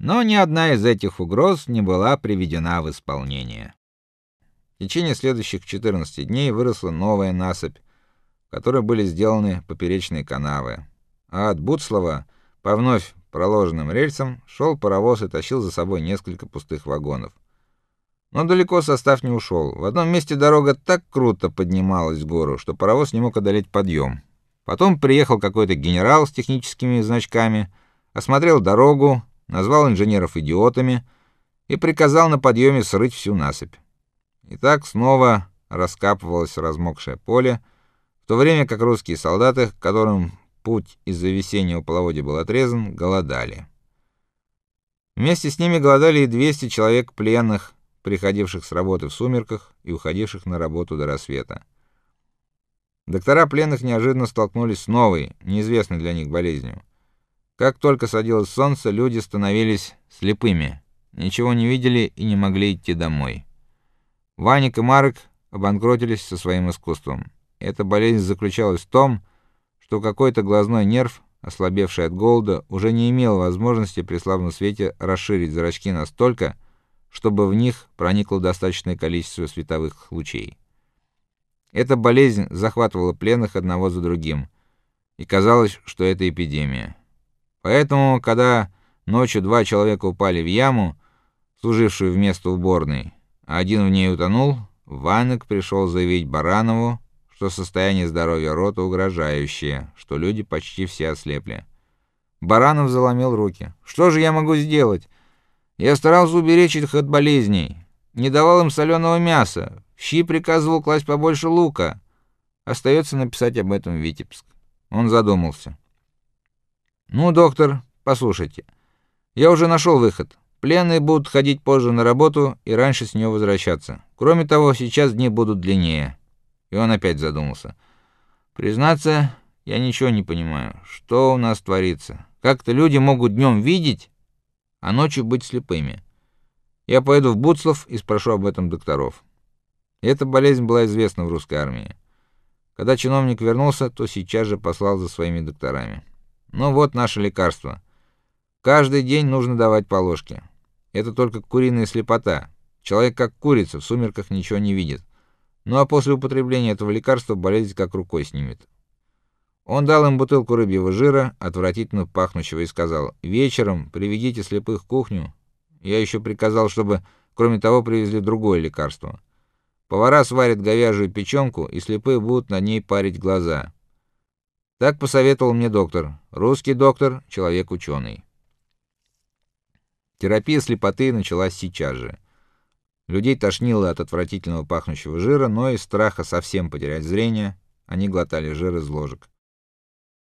Но ни одна из этих угроз не была приведена в исполнение. В течение следующих 14 дней выросла новая насыпь, в которой были сделаны поперечные канавы. А от Буцлова по вновь проложенным рельсам шел паровоз и тащил за собой несколько пустых вагонов. Но далеко состав не ушел. В одном месте дорога так круто поднималась в гору, что паровоз не мог одолеть подъем. Потом приехал какой-то генерал с техническими значками, осмотрел дорогу, назвал инженеров идиотами и приказал на подъеме срыть всю насыпь. И так снова раскапывалось размокшее поле, в то время как русские солдаты, которым путь из-за весеннего половодья был отрезан, голодали. Вместе с ними голодали и 200 человек пленных, приходивших с работы в сумерках и уходивших на работу до рассвета. Доктора пленных неожиданно столкнулись с новой, неизвестной для них болезнью. Как только садилось солнце, люди становились слепыми, ничего не видели и не могли идти домой. Ваник и Марк обанкротились со своим искусством. Эта болезнь заключалась в том, что какой-то глазной нерв, ослабевший от голода, уже не имел возможности при слабом свете расширить зрачки настолько, чтобы в них проникло достаточное количество световых лучей. Эта болезнь захватывала пленных одного за другим, и казалось, что это эпидемия. Поэтому, когда ночью два человека упали в яму, служившую вместо уборной, а один в ней утонул, Ванек пришел заявить Баранову, что состояние здоровья рота угрожающее, что люди почти все ослепли. Баранов заломил руки. Что же я могу сделать? Я старался уберечь их от болезней, не давал им соленого мяса, в щи приказывал класть побольше лука. Остается написать об этом в Витебск. Он задумался. Ну, доктор, послушайте. Я уже нашел выход. Пленные будут ходить позже на работу и раньше с нее возвращаться. Кроме того, сейчас дни будут длиннее. И он опять задумался. Признаться, я ничего не понимаю. Что у нас творится? Как-то люди могут днем видеть, а ночью быть слепыми. Я поеду в Буцлов и спрошу об этом докторов. Эта болезнь была известна в русской армии. Когда чиновник вернулся, то сейчас же послал за своими докторами. Ну вот наше лекарство. Каждый день нужно давать по ложке. Это только куриная слепота. Человек как курица, в сумерках ничего не видит. Ну а после употребления этого лекарства болезнь как рукой снимет. Он дал им бутылку рыбьего жира, отвратительно пахнущего, и сказал: "Вечером приведите слепых в кухню. Я еще приказал, чтобы, кроме того, привезли другое лекарство. Повара сварят говяжью печенку, и слепые будут на ней парить глаза". Так посоветовал мне доктор. Русский доктор, человек ученый. Терапия слепоты началась сейчас же. Людей тошнило от отвратительного пахнущего жира, но из страха совсем потерять зрение, они глотали жир из ложек.